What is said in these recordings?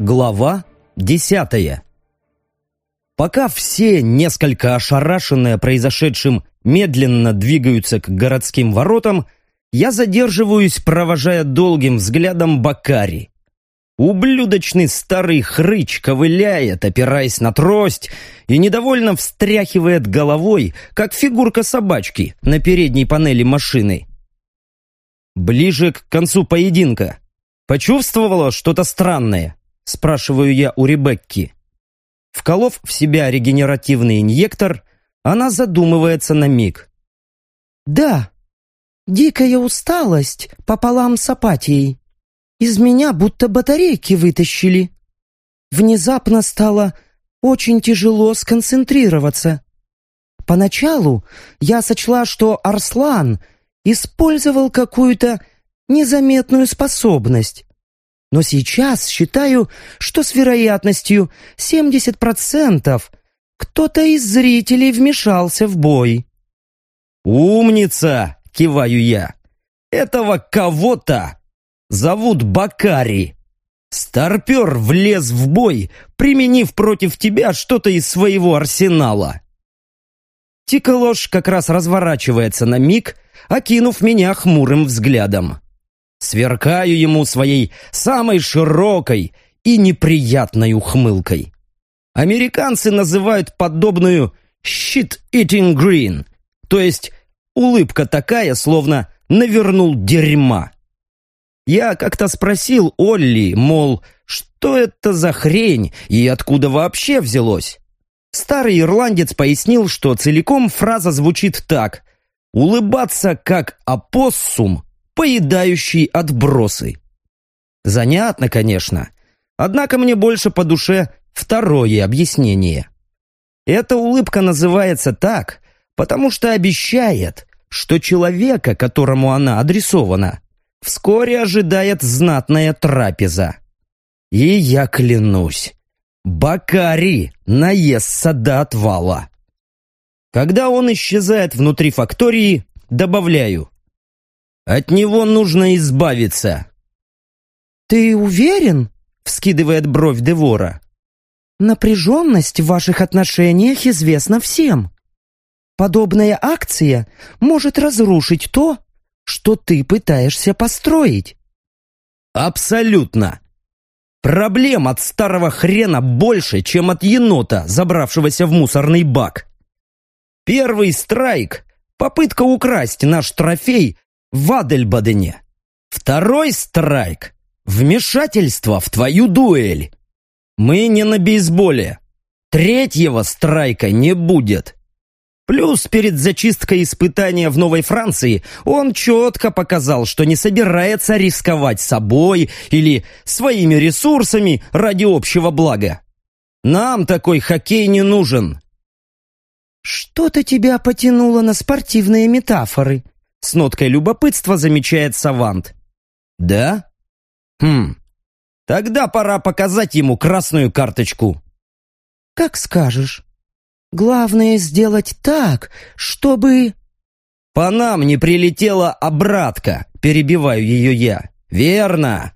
Глава десятая Пока все, несколько ошарашенные произошедшим, медленно двигаются к городским воротам, я задерживаюсь, провожая долгим взглядом Бакари. Ублюдочный старый хрыч ковыляет, опираясь на трость, и недовольно встряхивает головой, как фигурка собачки на передней панели машины. Ближе к концу поединка. Почувствовала что-то странное? Спрашиваю я у Ребекки. Вколов в себя регенеративный инъектор, она задумывается на миг. «Да, дикая усталость пополам с апатией. Из меня будто батарейки вытащили. Внезапно стало очень тяжело сконцентрироваться. Поначалу я сочла, что Арслан использовал какую-то незаметную способность. Но сейчас считаю, что с вероятностью 70% кто-то из зрителей вмешался в бой. «Умница!» — киваю я. «Этого кого-то зовут Бакари. Старпер влез в бой, применив против тебя что-то из своего арсенала». Тиколош как раз разворачивается на миг, окинув меня хмурым взглядом. Сверкаю ему своей самой широкой и неприятной ухмылкой. Американцы называют подобную «shit-eating green», то есть улыбка такая, словно навернул дерьма. Я как-то спросил Олли, мол, что это за хрень и откуда вообще взялось? Старый ирландец пояснил, что целиком фраза звучит так «улыбаться как опоссум, поедающий отбросы». Занятно, конечно, однако мне больше по душе второе объяснение. Эта улыбка называется так, потому что обещает, что человека, которому она адресована, вскоре ожидает знатная трапеза. И я клянусь, Бакари наестся до отвала. Когда он исчезает внутри фактории, добавляю. От него нужно избавиться. «Ты уверен?» — вскидывает бровь Девора. «Напряженность в ваших отношениях известна всем. Подобная акция может разрушить то, что ты пытаешься построить». «Абсолютно!» Проблем от старого хрена больше, чем от енота, забравшегося в мусорный бак. Первый страйк — попытка украсть наш трофей в Адельбадене. Второй страйк — вмешательство в твою дуэль. Мы не на бейсболе. Третьего страйка не будет. Плюс перед зачисткой испытания в Новой Франции он четко показал, что не собирается рисковать собой или своими ресурсами ради общего блага. Нам такой хоккей не нужен. «Что-то тебя потянуло на спортивные метафоры», с ноткой любопытства замечает Савант. «Да? Хм, тогда пора показать ему красную карточку». «Как скажешь». Главное сделать так, чтобы...» «По нам не прилетела обратка», — перебиваю ее я. «Верно.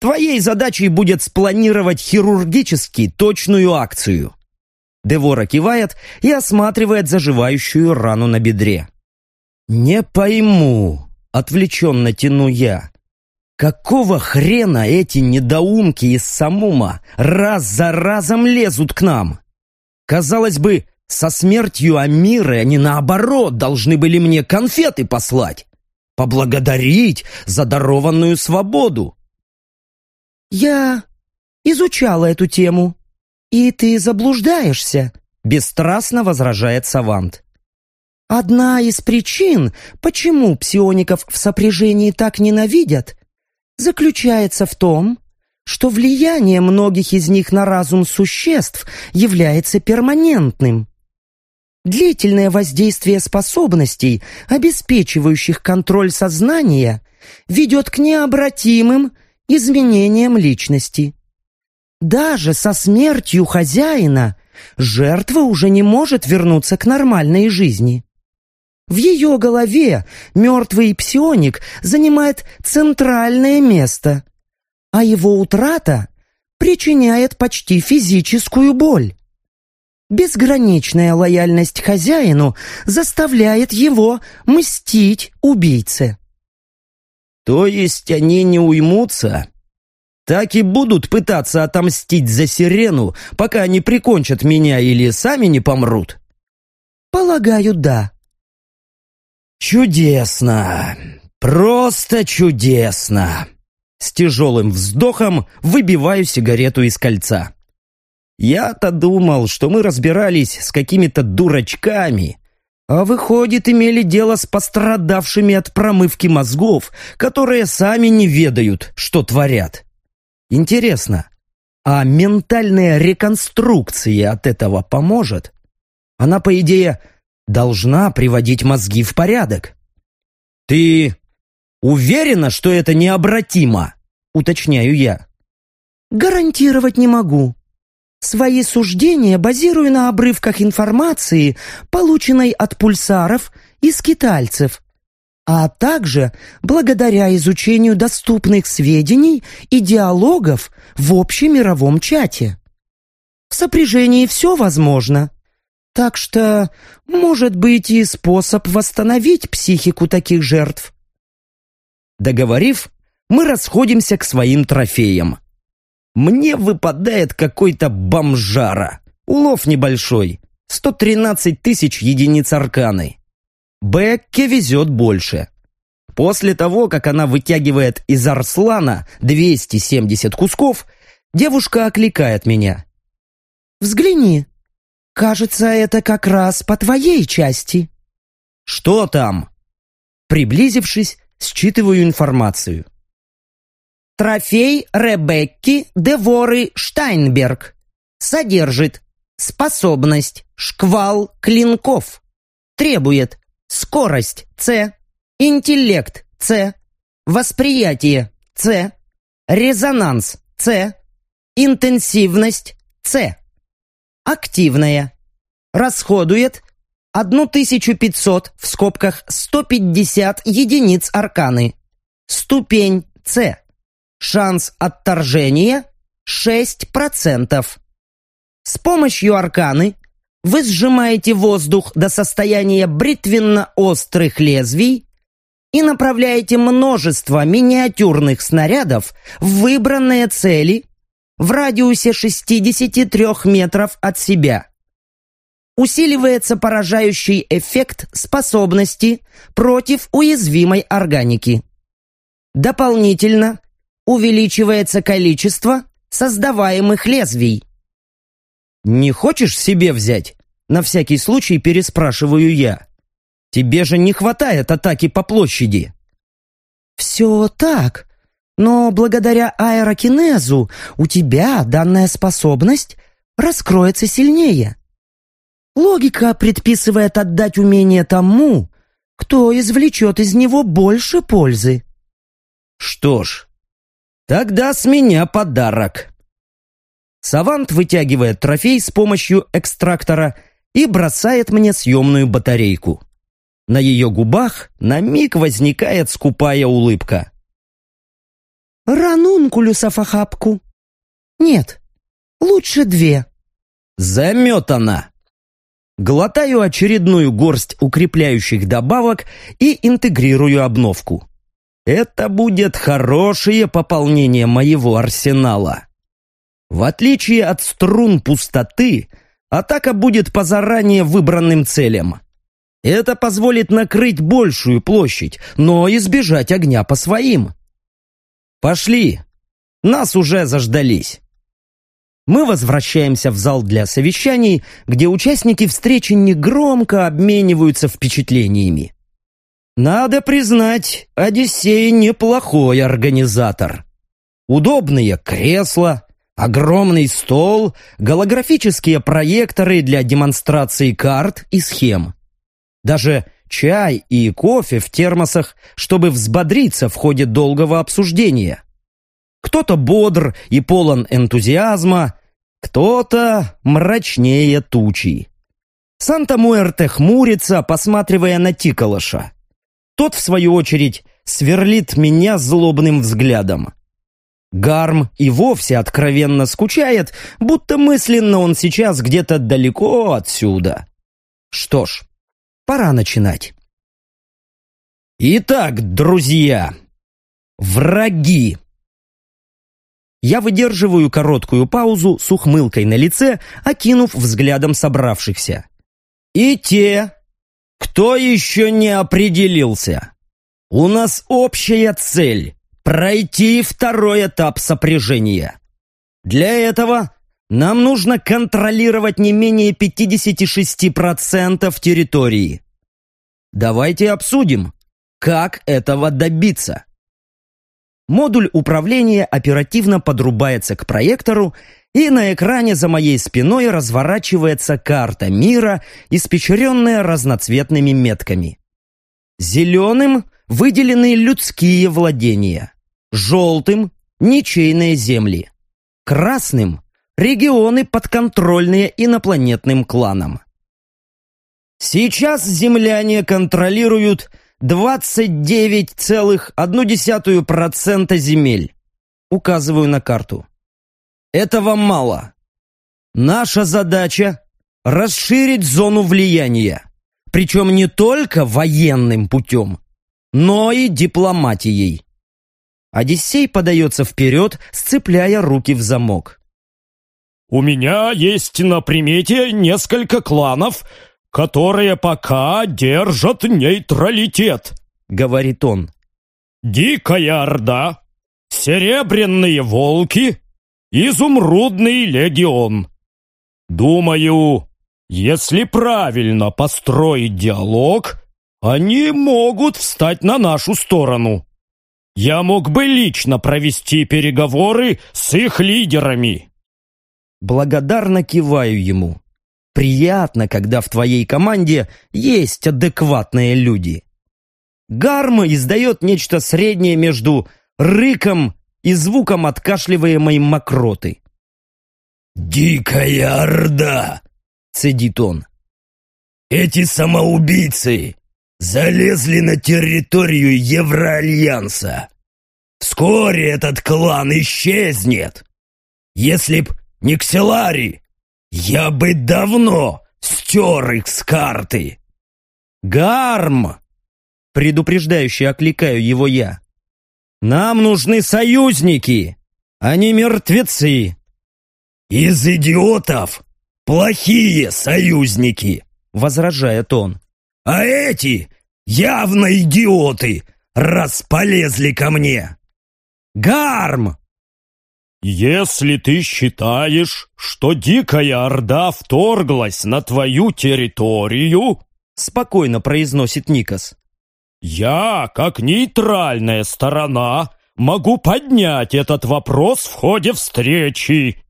Твоей задачей будет спланировать хирургически точную акцию». Девора кивает и осматривает заживающую рану на бедре. «Не пойму», — отвлеченно тяну я. «Какого хрена эти недоумки из Самума раз за разом лезут к нам?» Казалось бы, со смертью Амиры они наоборот должны были мне конфеты послать, поблагодарить за дарованную свободу. «Я изучала эту тему, и ты заблуждаешься», — бесстрастно возражает Савант. «Одна из причин, почему псиоников в сопряжении так ненавидят, заключается в том, что влияние многих из них на разум существ является перманентным. Длительное воздействие способностей, обеспечивающих контроль сознания, ведет к необратимым изменениям личности. Даже со смертью хозяина жертва уже не может вернуться к нормальной жизни. В ее голове мертвый псионик занимает центральное место – а его утрата причиняет почти физическую боль. Безграничная лояльность хозяину заставляет его мстить убийце. То есть они не уймутся? Так и будут пытаться отомстить за сирену, пока они прикончат меня или сами не помрут? Полагаю, да. Чудесно. Просто чудесно. С тяжелым вздохом выбиваю сигарету из кольца. Я-то думал, что мы разбирались с какими-то дурачками, а выходит, имели дело с пострадавшими от промывки мозгов, которые сами не ведают, что творят. Интересно, а ментальная реконструкция от этого поможет? Она, по идее, должна приводить мозги в порядок. Ты уверена, что это необратимо? Уточняю я. Гарантировать не могу. Свои суждения базирую на обрывках информации, полученной от пульсаров и скитальцев, а также благодаря изучению доступных сведений и диалогов в общемировом чате. В сопряжении все возможно. Так что, может быть, и способ восстановить психику таких жертв. Договорив, мы расходимся к своим трофеям. Мне выпадает какой-то бомжара. Улов небольшой. 113 тысяч единиц арканы. Бекке везет больше. После того, как она вытягивает из Арслана 270 кусков, девушка окликает меня. «Взгляни. Кажется, это как раз по твоей части». «Что там?» Приблизившись, считываю информацию. Трофей Ребекки Деворы Штайнберг. Содержит способность шквал клинков. Требует скорость С, интеллект С, восприятие С, резонанс С, интенсивность С. Активная. Расходует 1500 в скобках 150 единиц арканы. Ступень С. Шанс отторжения 6%. С помощью арканы вы сжимаете воздух до состояния бритвенно-острых лезвий и направляете множество миниатюрных снарядов в выбранные цели в радиусе 63 метров от себя. Усиливается поражающий эффект способности против уязвимой органики. Дополнительно увеличивается количество создаваемых лезвий. «Не хочешь себе взять?» На всякий случай переспрашиваю я. «Тебе же не хватает атаки по площади». «Все так, но благодаря аэрокинезу у тебя данная способность раскроется сильнее. Логика предписывает отдать умение тому, кто извлечет из него больше пользы». «Что ж, Тогда с меня подарок. Савант вытягивает трофей с помощью экстрактора и бросает мне съемную батарейку. На ее губах на миг возникает скупая улыбка. «Ранункулюсов охапку?» «Нет, лучше две». «Заметана!» Глотаю очередную горсть укрепляющих добавок и интегрирую обновку. Это будет хорошее пополнение моего арсенала. В отличие от струн пустоты, атака будет по заранее выбранным целям. Это позволит накрыть большую площадь, но избежать огня по своим. Пошли. Нас уже заждались. Мы возвращаемся в зал для совещаний, где участники встречи негромко обмениваются впечатлениями. Надо признать, Одиссей неплохой организатор. Удобные кресла, огромный стол, голографические проекторы для демонстрации карт и схем. Даже чай и кофе в термосах, чтобы взбодриться в ходе долгого обсуждения. Кто-то бодр и полон энтузиазма, кто-то мрачнее тучи. Санта-Муэрте хмурится, посматривая на Тиколоша. Тот, в свою очередь, сверлит меня злобным взглядом. Гарм и вовсе откровенно скучает, будто мысленно он сейчас где-то далеко отсюда. Что ж, пора начинать. Итак, друзья, враги. Я выдерживаю короткую паузу с ухмылкой на лице, окинув взглядом собравшихся. И те, кто еще не определился. У нас общая цель – пройти второй этап сопряжения. Для этого нам нужно контролировать не менее 56% территории. Давайте обсудим, как этого добиться. Модуль управления оперативно подрубается к проектору, и на экране за моей спиной разворачивается карта мира, испечренная разноцветными метками. Зеленым выделены людские владения, желтым – ничейные земли, красным – регионы, подконтрольные инопланетным кланам. Сейчас земляне контролируют 29,1% земель. Указываю на карту. Этого мало. Наша задача – расширить зону влияния. Причем не только военным путем, но и дипломатией. Одиссей подается вперед, сцепляя руки в замок. «У меня есть на примете несколько кланов, которые пока держат нейтралитет», — говорит он. «Дикая Орда, Серебряные Волки, Изумрудный Легион. Думаю, если правильно построить диалог, они могут встать на нашу сторону. Я мог бы лично провести переговоры с их лидерами». Благодарно киваю ему. Приятно, когда в твоей команде есть адекватные люди. Гарма издает нечто среднее между рыком и звуком откашливаемой мокроты. «Дикая орда!» — цедит он. «Эти самоубийцы залезли на территорию Евроальянса. Вскоре этот клан исчезнет. Если б не Кселари, я бы давно стер их с карты. Гарм! Предупреждающе окликаю его я. Нам нужны союзники, а не мертвецы. Из идиотов плохие союзники, возражает он. А эти явно идиоты, раз полезли ко мне. Гарм! «Если ты считаешь, что Дикая Орда вторглась на твою территорию...» Спокойно произносит Никос. «Я, как нейтральная сторона, могу поднять этот вопрос в ходе встречи.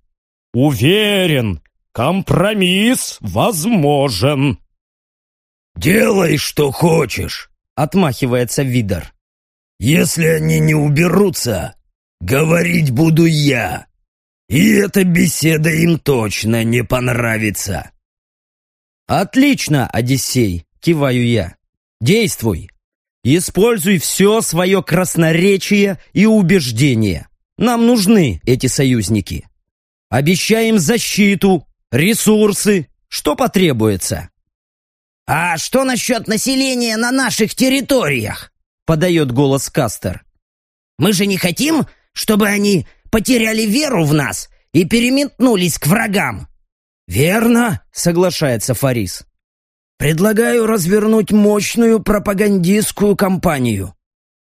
Уверен, компромисс возможен». «Делай, что хочешь», — отмахивается Видар. «Если они не уберутся, Говорить буду я. И эта беседа им точно не понравится. Отлично, Одиссей, киваю я. Действуй. Используй все свое красноречие и убеждение. Нам нужны эти союзники. Обещаем защиту, ресурсы, что потребуется. «А что насчет населения на наших территориях?» подает голос Кастер. «Мы же не хотим, чтобы они потеряли веру в нас и переметнулись к врагам. «Верно», — соглашается Фарис. «Предлагаю развернуть мощную пропагандистскую кампанию.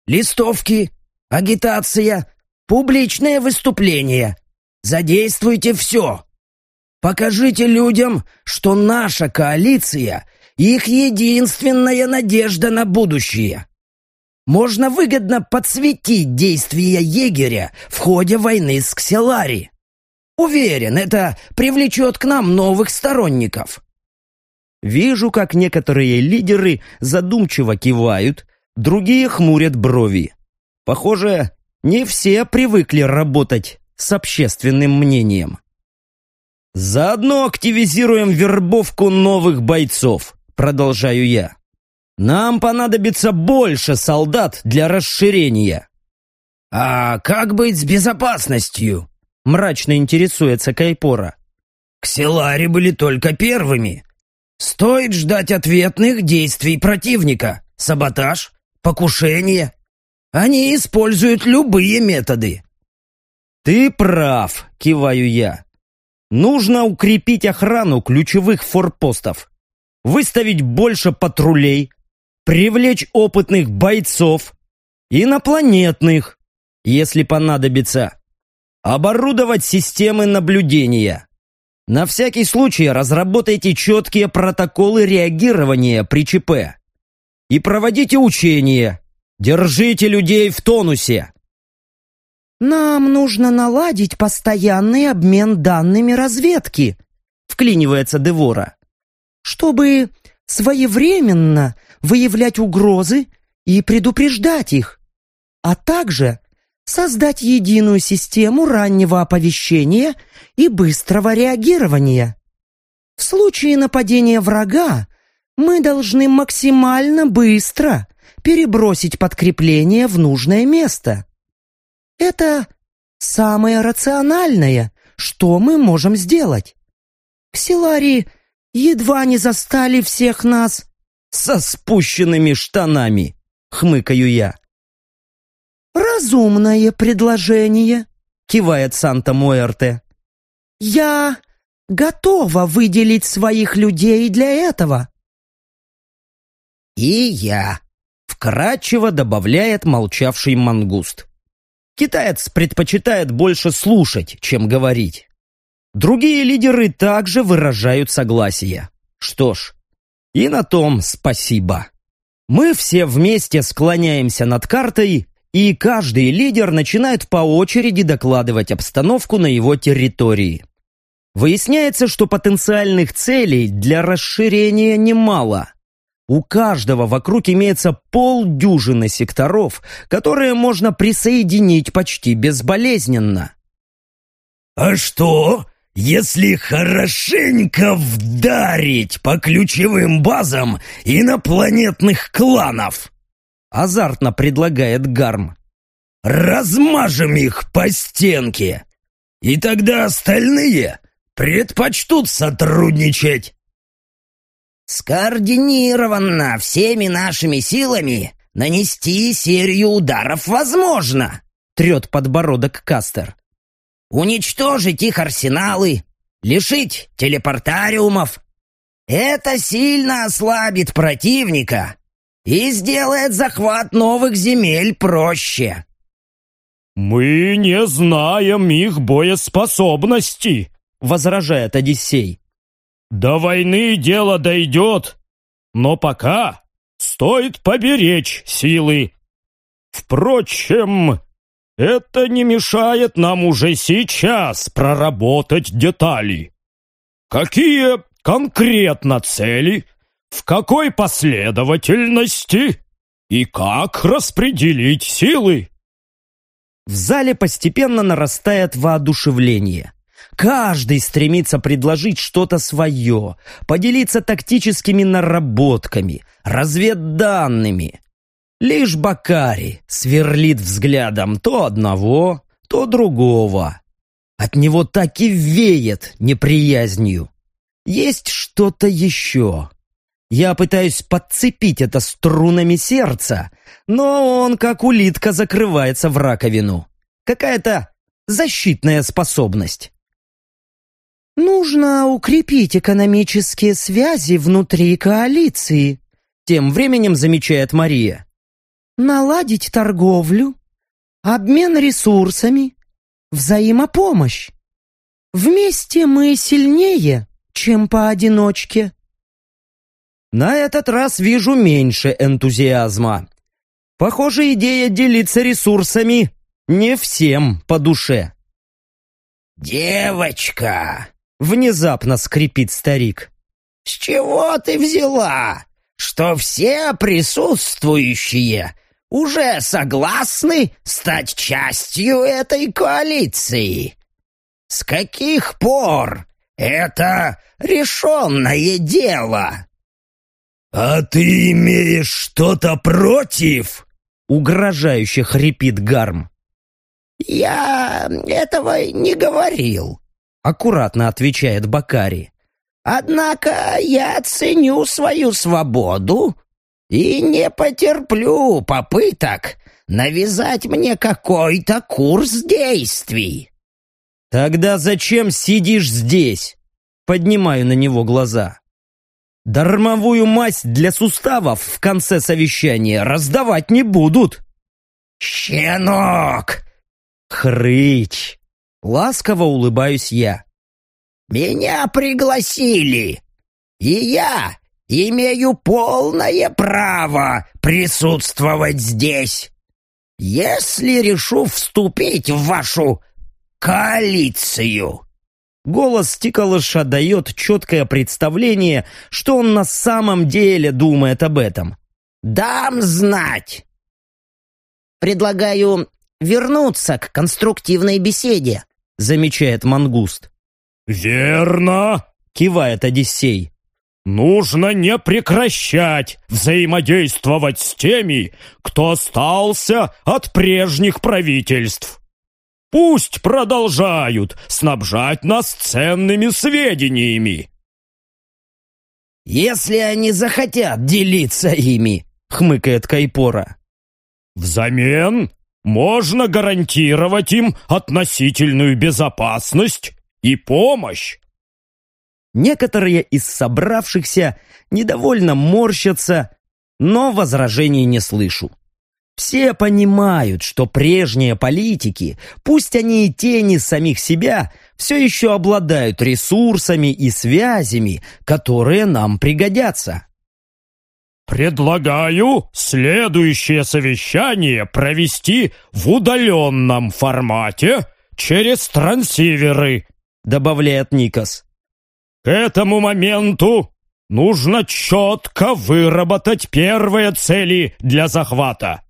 Листовки, агитация, публичные выступления. Задействуйте все. Покажите людям, что наша коалиция — их единственная надежда на будущее можно выгодно подсветить действия егеря в ходе войны с Кселари. Уверен, это привлечет к нам новых сторонников. Вижу, как некоторые лидеры задумчиво кивают, другие хмурят брови. Похоже, не все привыкли работать с общественным мнением. Заодно активизируем вербовку новых бойцов, продолжаю я. Нам понадобится больше солдат для расширения. «А как быть с безопасностью?» — мрачно интересуется Кайпора. «Ксилари были только первыми. Стоит ждать ответных действий противника. Саботаж, покушение. Они используют любые методы». «Ты прав», — киваю я. «Нужно укрепить охрану ключевых форпостов, выставить больше патрулей, привлечь опытных бойцов, инопланетных, если понадобится, оборудовать системы наблюдения. На всякий случай разработайте четкие протоколы реагирования при ЧП. И проводите учения. Держите людей в тонусе. «Нам нужно наладить постоянный обмен данными разведки», — вклинивается Девора, «чтобы своевременно выявлять угрозы и предупреждать их, а также создать единую систему раннего оповещения и быстрого реагирования. В случае нападения врага мы должны максимально быстро перебросить подкрепление в нужное место. Это самое рациональное, что мы можем сделать. Ксилари едва не застали всех нас со спущенными штанами, хмыкаю я. «Разумное предложение», — кивает Санта-Муэрте. «Я готова выделить своих людей для этого». «И я», — вкратчиво добавляет молчавший мангуст. Китаец предпочитает больше слушать, чем говорить. Другие лидеры также выражают согласие. Что ж, и на том спасибо. Мы все вместе склоняемся над картой, и каждый лидер начинает по очереди докладывать обстановку на его территории. Выясняется, что потенциальных целей для расширения немало. У каждого вокруг имеется полдюжины секторов, которые можно присоединить почти безболезненно. «А что, если хорошенько вдарить по ключевым базам инопланетных кланов?» Азартно предлагает Гарм. «Размажем их по стенке, и тогда остальные предпочтут сотрудничать». «Скоординированно всеми нашими силами нанести серию ударов возможно», — трет подбородок Кастер. «Уничтожить их арсеналы, лишить телепортариумов. Это сильно ослабит противника и сделает захват новых земель проще». «Мы не знаем их боеспособности», — возражает Одиссей. До войны дело дойдет, но пока стоит поберечь силы. Впрочем, это не мешает нам уже сейчас проработать детали. Какие конкретно цели, в какой последовательности и как распределить силы? В зале постепенно нарастает воодушевление. Каждый стремится предложить что-то свое, поделиться тактическими наработками, разведданными. Лишь Бакари сверлит взглядом то одного, то другого. От него так и веет неприязнью. Есть что-то еще. Я пытаюсь подцепить это струнами сердца, но он, как улитка, закрывается в раковину. Какая-то защитная способность. «Нужно укрепить экономические связи внутри коалиции», тем временем замечает Мария. «Наладить торговлю, обмен ресурсами, взаимопомощь. Вместе мы сильнее, чем поодиночке». На этот раз вижу меньше энтузиазма. Похоже, идея делиться ресурсами не всем по душе. «Девочка!» Внезапно скрипит старик. «С чего ты взяла, что все присутствующие уже согласны стать частью этой коалиции? С каких пор это решенное дело?» «А ты имеешь что-то против?» Угрожающе хрипит Гарм. Я этого не говорил, аккуратно отвечает Бакари. Однако я ценю свою свободу и не потерплю попыток навязать мне какой-то курс действий. Тогда зачем сидишь здесь? Поднимаю на него глаза. Дармовую мазь для суставов в конце совещания раздавать не будут. «Щенок!» «Хрыч!» Ласково улыбаюсь я. «Меня пригласили, и я имею полное право присутствовать здесь. Если решу вступить в вашу коалицию». Голос Тиколыша дает четкое представление, что он на самом деле думает об этом. «Дам знать!» «Предлагаю вернуться к конструктивной беседе», замечает Мангуст. «Верно!» — кивает Одиссей. «Нужно не прекращать взаимодействовать с теми, кто остался от прежних правительств. Пусть продолжают снабжать нас ценными сведениями». «Если они захотят делиться ими», — хмыкает Кайпора. «Взамен можно гарантировать им относительную безопасность и помощь. Некоторые из собравшихся недовольно морщатся, но возражений не слышу. Все понимают, что прежние политики, пусть они и тени самих себя, все еще обладают ресурсами и связями, которые нам пригодятся. «Предлагаю следующее совещание провести в удаленном формате через трансиверы», добавляет Никос. «К этому моменту нужно четко выработать первые цели для захвата.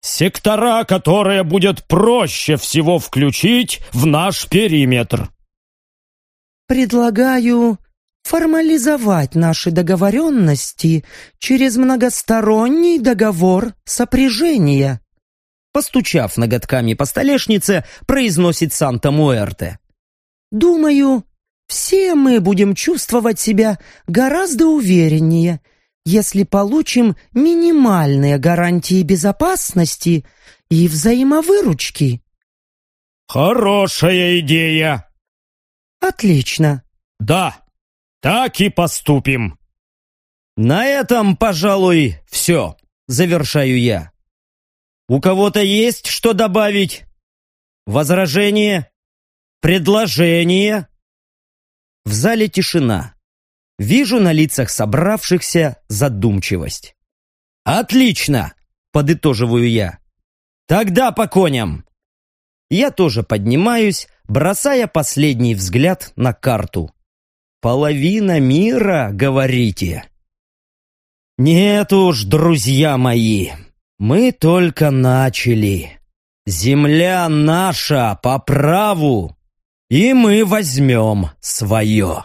Сектора, которые будет проще всего включить в наш периметр». «Предлагаю формализовать наши договоренности через многосторонний договор сопряжения», постучав ноготками по столешнице, произносит Санта-Муэрте. «Думаю, все мы будем чувствовать себя гораздо увереннее, если получим минимальные гарантии безопасности и взаимовыручки». «Хорошая идея!» «Отлично!» «Да, так и поступим!» «На этом, пожалуй, все», — завершаю я. «У кого-то есть что добавить? Возражение? Предложение?» В зале тишина. Вижу на лицах собравшихся задумчивость. «Отлично!» — подытоживаю я. «Тогда по коням!» Я тоже поднимаюсь, бросая последний взгляд на карту. Половина мира, говорите? Нет уж, друзья мои, мы только начали. Земля наша по праву, и мы возьмем свое.